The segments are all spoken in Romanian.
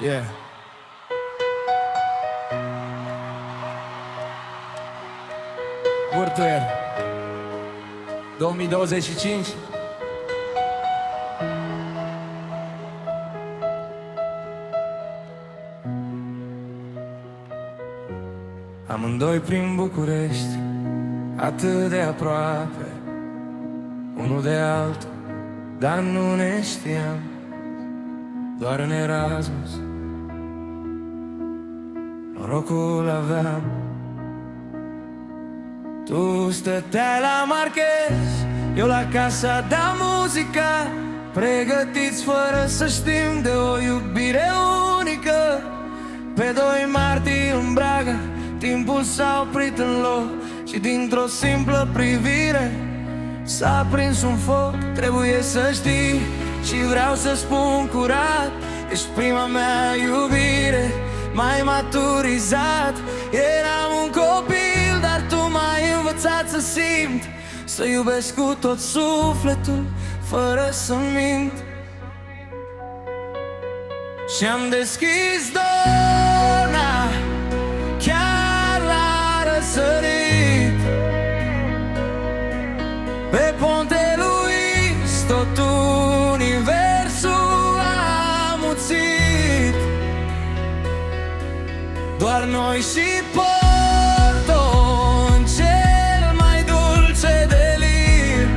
Yeah. Vârtuier 2025 Amândoi prin București Atât de aproape Unul de altul Dar nu ne știam Doar în Erasmus Norocul aveam. Tu stăteai la Marchez Eu la casa de muzică Pregătiți fără să știm de o iubire unică. Pe 2 martie în Braga Timpul s-a oprit în loc Și dintr-o simplă privire S-a prins un foc Trebuie să știi Și vreau să spun curat Ești prima mea iubire Mai maturizat. Eram un copil Dar tu m-ai învățat să simt Să iubesc cu tot sufletul Fără să mint. Și-am deschis dona Doar noi și Porto În cel mai dulce delir.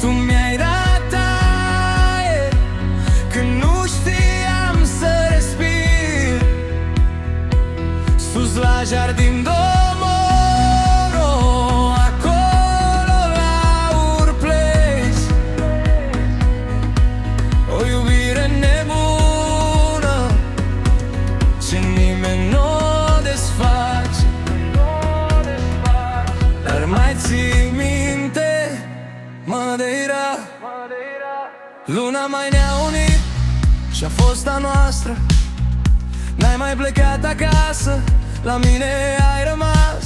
Tu mi-ai dat aer Când nu știam să respir. Sus la jardin mai ții minte? Madeira. Luna mai ne-a unit Și-a fost a noastră. N-ai mai plecat acasă La mine ai rămas.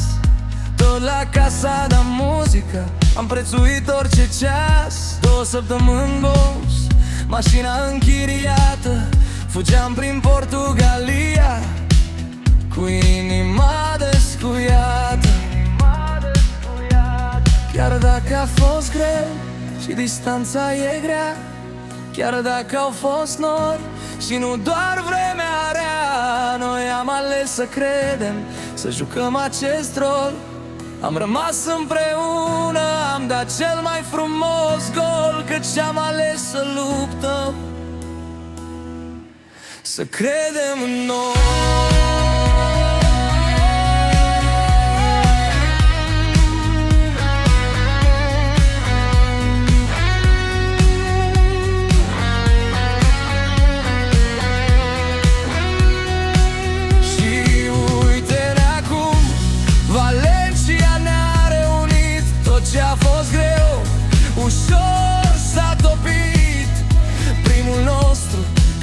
Tot la casa de muzică Am prețuit orice ceas. Două săptămâni boss Mașina închiriată Fugeam prin Portugalia. Cu inima fost greu Și distanța e grea. Chiar dacă au fost nori Și nu doar vremea rea Noi am ales să credem Să jucăm acest rol. Am rămas împreună Am dat cel mai frumos gol Căci am ales să luptăm. Să credem în noi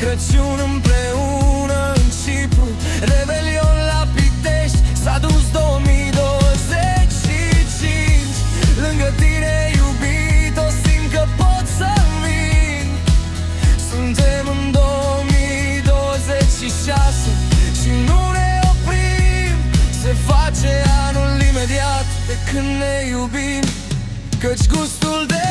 Crăciun împreună în Cipru Revelion la Pitești S-a dus 2025 Lângă tine iubito Simt că pot să vin. Suntem în 2026 Și nu ne oprim. Se face anul imediat De când ne iubim Căci gustul de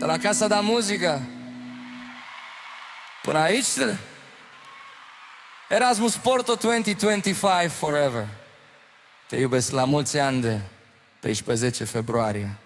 De la Casa da Muzică. Până aici? Erasmus Porto 2025 forever. Te iubesc la mulți ani de pe 10 februarie